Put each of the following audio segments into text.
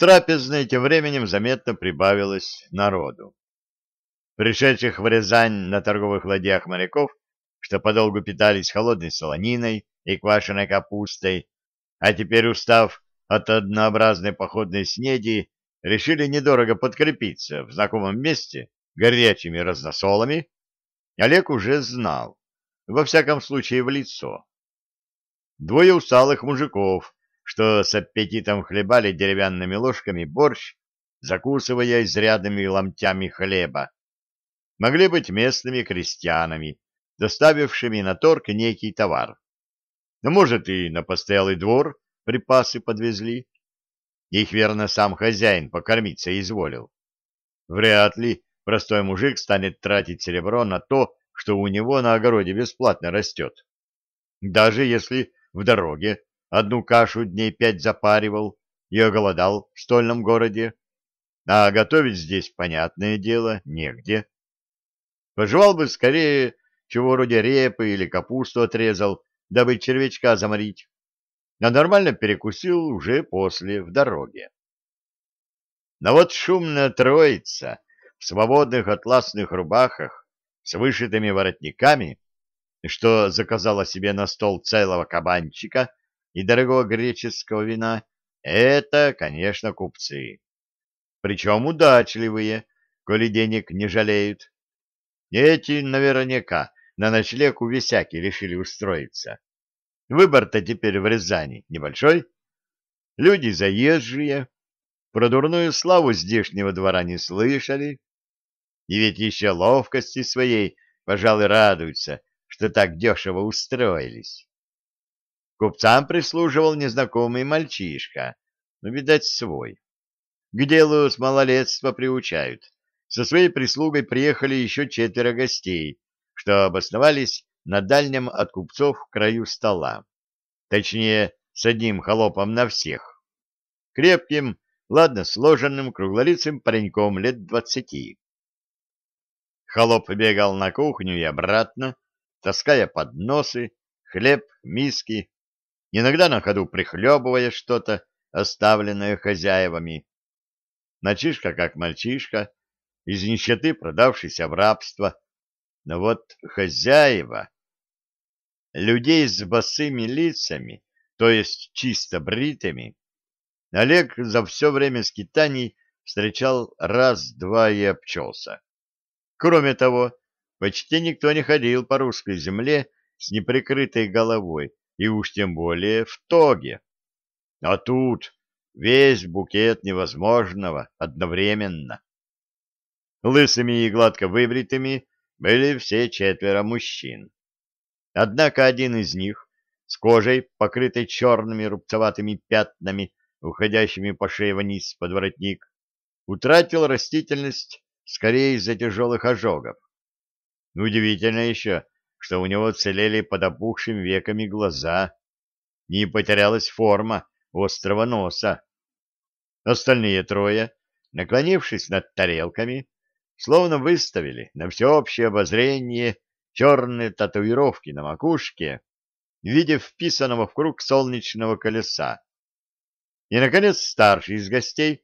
трапезной тем временем заметно прибавилось народу. Пришедших в Рязань на торговых ладьях моряков, что подолгу питались холодной солониной и квашеной капустой, а теперь, устав от однообразной походной снеди, решили недорого подкрепиться в знакомом месте горячими разносолами, Олег уже знал, во всяком случае в лицо. Двое усталых мужиков, что с аппетитом хлебали деревянными ложками борщ, закусывая изрядными ломтями хлеба, могли быть местными крестьянами, доставившими на торг некий товар. Но, может, и на постоялый двор припасы подвезли. Их, верно, сам хозяин покормиться изволил. Вряд ли простой мужик станет тратить серебро на то, что у него на огороде бесплатно растет. Даже если в дороге одну кашу дней пять запаривал и оголодал в стольном городе, а готовить здесь, понятное дело, негде. Пожевал бы скорее, чего вроде репы или капусту отрезал, дабы червячка заморить. А нормально перекусил уже после, в дороге. Но вот шумная троица в свободных атласных рубахах с вышитыми воротниками, что заказала себе на стол целого кабанчика и дорогого греческого вина, это, конечно, купцы. Причем удачливые, коли денег не жалеют. Эти наверняка на ночлег у Висяки решили устроиться. Выбор-то теперь в Рязани небольшой. Люди заезжие, про дурную славу здешнего двора не слышали. И ведь еще ловкости своей, пожалуй, радуются, что так дешево устроились. Купцам прислуживал незнакомый мальчишка, но, видать, свой. К делу с малолетства приучают со своей прислугой приехали еще четверо гостей, что обосновались на дальнем от купцов краю стола. Точнее, с одним холопом на всех. Крепким, ладно сложенным, круглолицым пареньком лет двадцати. Холоп бегал на кухню и обратно, таская подносы, хлеб, миски, иногда на ходу прихлебывая что-то, оставленное хозяевами. Мальчишка как мальчишка, из нищеты продавшийся в рабство. Но вот хозяева... Людей с босыми лицами, то есть чисто бритыми, Олег за все время скитаний встречал раз-два и обчелся. Кроме того, почти никто не ходил по русской земле с неприкрытой головой, и уж тем более в тоге. А тут весь букет невозможного одновременно. Лысыми и гладко выбритыми были все четверо мужчин. Однако один из них, с кожей, покрытой черными рубцеватыми пятнами, уходящими по шее вниз под воротник, утратил растительность скорее из-за тяжелых ожогов. Удивительно еще, что у него целели под опухшими веками глаза, не потерялась форма острого носа. Остальные трое, наклонившись над тарелками, словно выставили на всеобщее обозрение черные татуировки на макушке в виде вписанного в круг солнечного колеса. И, наконец, старший из гостей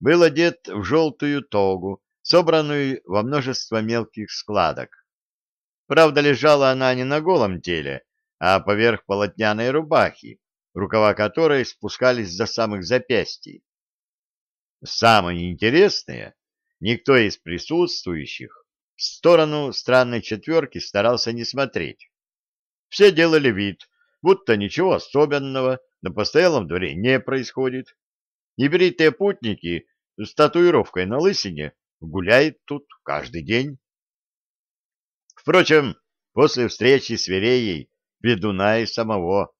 был одет в желтую тогу, собранную во множество мелких складок. Правда, лежала она не на голом теле, а поверх полотняной рубахи, рукава которой спускались до самых запястий. Самое интересное — Никто из присутствующих в сторону странной четверки старался не смотреть. Все делали вид, будто ничего особенного на постоялом дворе не происходит. Небритые путники с татуировкой на лысине гуляют тут каждый день. Впрочем, после встречи с Вереей ведуна и самого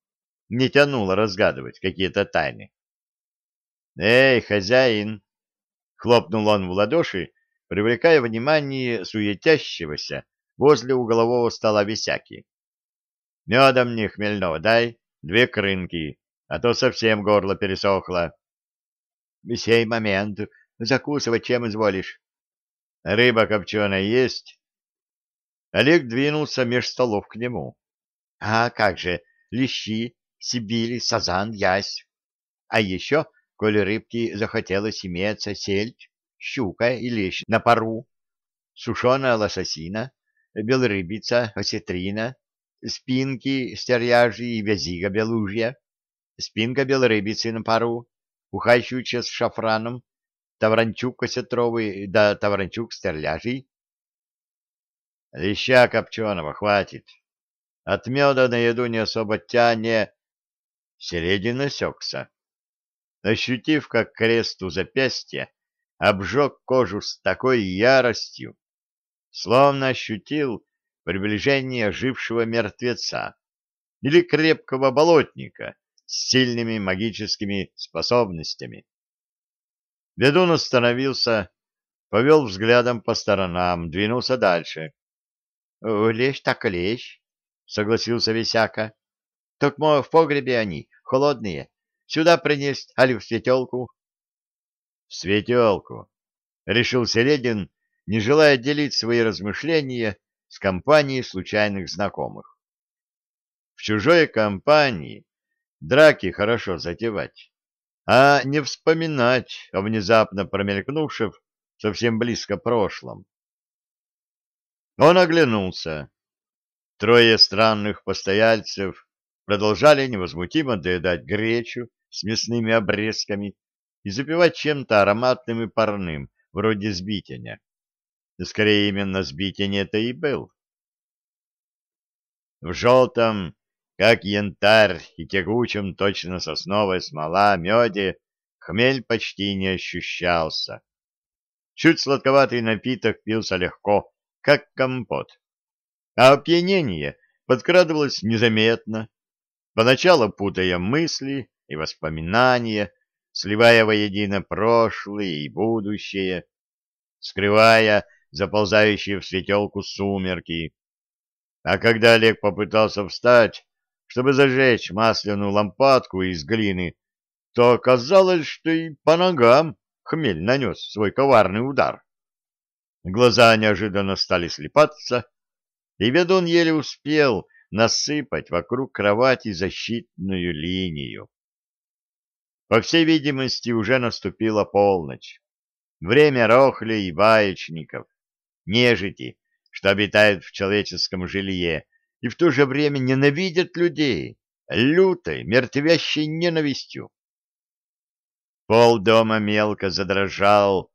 не тянуло разгадывать какие-то тайны. «Эй, хозяин!» Хлопнул он в ладоши, привлекая внимание суетящегося возле углового стола висяки. Меда мне хмельного дай, две крынки, а то совсем горло пересохло. — Сей момент. Закусывать чем изволишь? — Рыба копченая есть? Олег двинулся меж столов к нему. — А как же, лещи, сибири, сазан, ясь. А еще коли рыбки захотелось иметься сельдь, щука и лещ на пару, сушеная лососина, белорыбица, осетрина, спинки стеряжи и вязига белужья, спинка белорыбицы на пару, уха щучья с шафраном, тавранчук осетровый да тавранчук стерляжий. Леща копченого хватит. От меда на еду не особо тяне. Середин осекся. Ощутив, как крест у запястья обжег кожу с такой яростью, словно ощутил приближение ожившего мертвеца или крепкого болотника с сильными магическими способностями. Ведун остановился, повел взглядом по сторонам, двинулся дальше. — Лещ так лещ, — согласился Висяка. — Только в погребе они, холодные. Сюда принес, али в светелку? — В светелку, — решил Середин, не желая делить свои размышления с компанией случайных знакомых. В чужой компании драки хорошо затевать, а не вспоминать о внезапно промелькнувшем совсем близко прошлом. Он оглянулся. Трое странных постояльцев продолжали невозмутимо доедать гречу с мясными обрезками и запивать чем-то ароматным и парным, вроде сбитеня. Скорее, именно сбитень это и был. В желтом, как янтарь, и тягучем, точно сосновая смола, меде, хмель почти не ощущался. Чуть сладковатый напиток пился легко, как компот. А опьянение подкрадывалось незаметно, поначалу путая мысли и воспоминания, сливая воедино прошлое и будущее, скрывая заползающие в светелку сумерки. А когда Олег попытался встать, чтобы зажечь масляную лампадку из глины, то оказалось, что и по ногам хмель нанес свой коварный удар. Глаза неожиданно стали слепаться, и ведун еле успел насыпать вокруг кровати защитную линию. По всей видимости, уже наступила полночь. Время рохлей и баечников, нежити, что обитают в человеческом жилье, и в то же время ненавидят людей, лютой, мертвящей ненавистью. Пол дома мелко задрожал,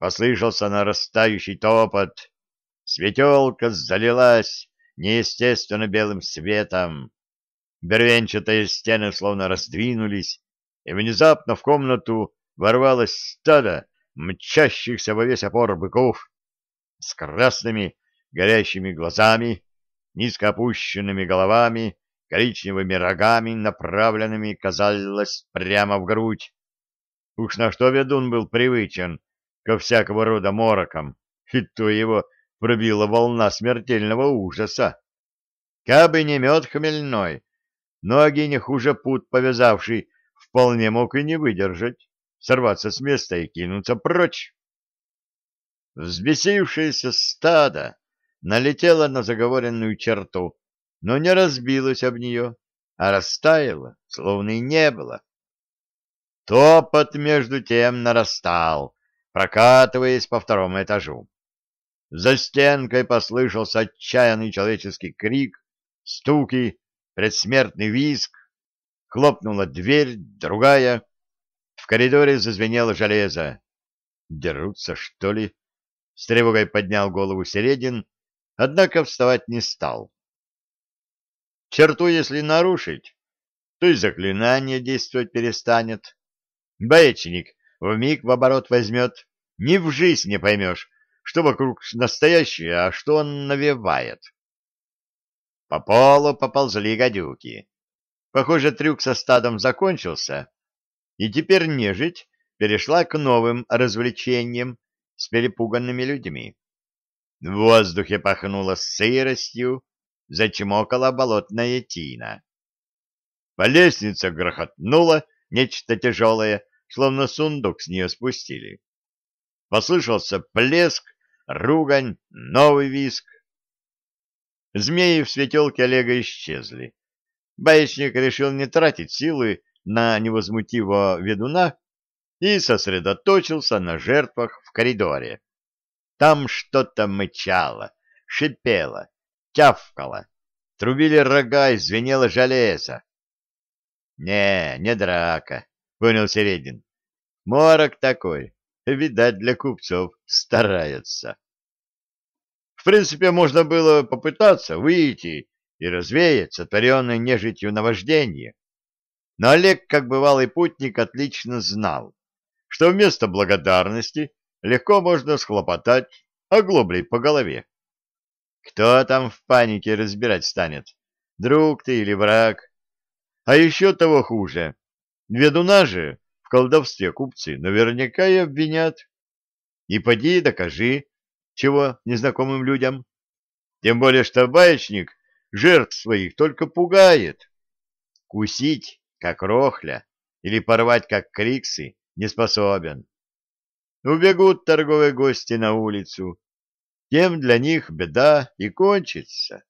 Послышался нарастающий топот. Светелка залилась неестественно белым светом. Бервенчатые стены словно раздвинулись, и внезапно в комнату ворвалось стадо мчащихся во весь опор быков с красными горящими глазами, низко опущенными головами, коричневыми рогами, направленными, казалось, прямо в грудь. Уж на что ведун был привычен ко всякого рода морокам, и то его пробила волна смертельного ужаса. Кабы не мед хмельной, ноги не хуже пут повязавший вполне мог и не выдержать, сорваться с места и кинуться прочь. Взбесившееся стадо налетело на заговоренную черту, но не разбилось об нее, а растаяло, словно и не было. Топот между тем нарастал, прокатываясь по второму этажу. За стенкой послышался отчаянный человеческий крик, стуки, предсмертный визг. Хлопнула дверь, другая. В коридоре зазвенело железо. Дерутся, что ли? С тревогой поднял голову Середин, однако вставать не стал. Черту, если нарушить, то и заклинание действовать перестанет. Баечник вмиг в оборот возьмет, ни в жизнь не поймешь, что вокруг настоящее, а что он навевает. По полу поползли гадюки. Похоже, трюк со стадом закончился, и теперь нежить перешла к новым развлечениям с перепуганными людьми. В воздухе пахнуло сыростью, зачмокала болотная тина. По лестнице грохотнуло нечто тяжелое, словно сундук с нее спустили. Послышался плеск, ругань, новый виск. Змеи в светелке Олега исчезли. Баечник решил не тратить силы на невозмутивого ведуна и сосредоточился на жертвах в коридоре. Там что-то мычало, шипело, тявкало, трубили рога и звенело железо. «Не, не драка», — понял Середин. «Морок такой, видать, для купцов стараются». В принципе, можно было попытаться выйти и развеять сотворенное нежитью наваждение. Но Олег, как бывалый путник, отлично знал, что вместо благодарности легко можно схлопотать оглоблей по голове. Кто там в панике разбирать станет, друг ты или враг? А еще того хуже, ведуна же в колдовстве купцы наверняка и обвинят. И поди докажи, чего незнакомым людям. Тем более, что баечник жертв своих только пугает. Кусить, как рохля, или порвать, как криксы, не способен. Убегут торговые гости на улицу, тем для них беда и кончится.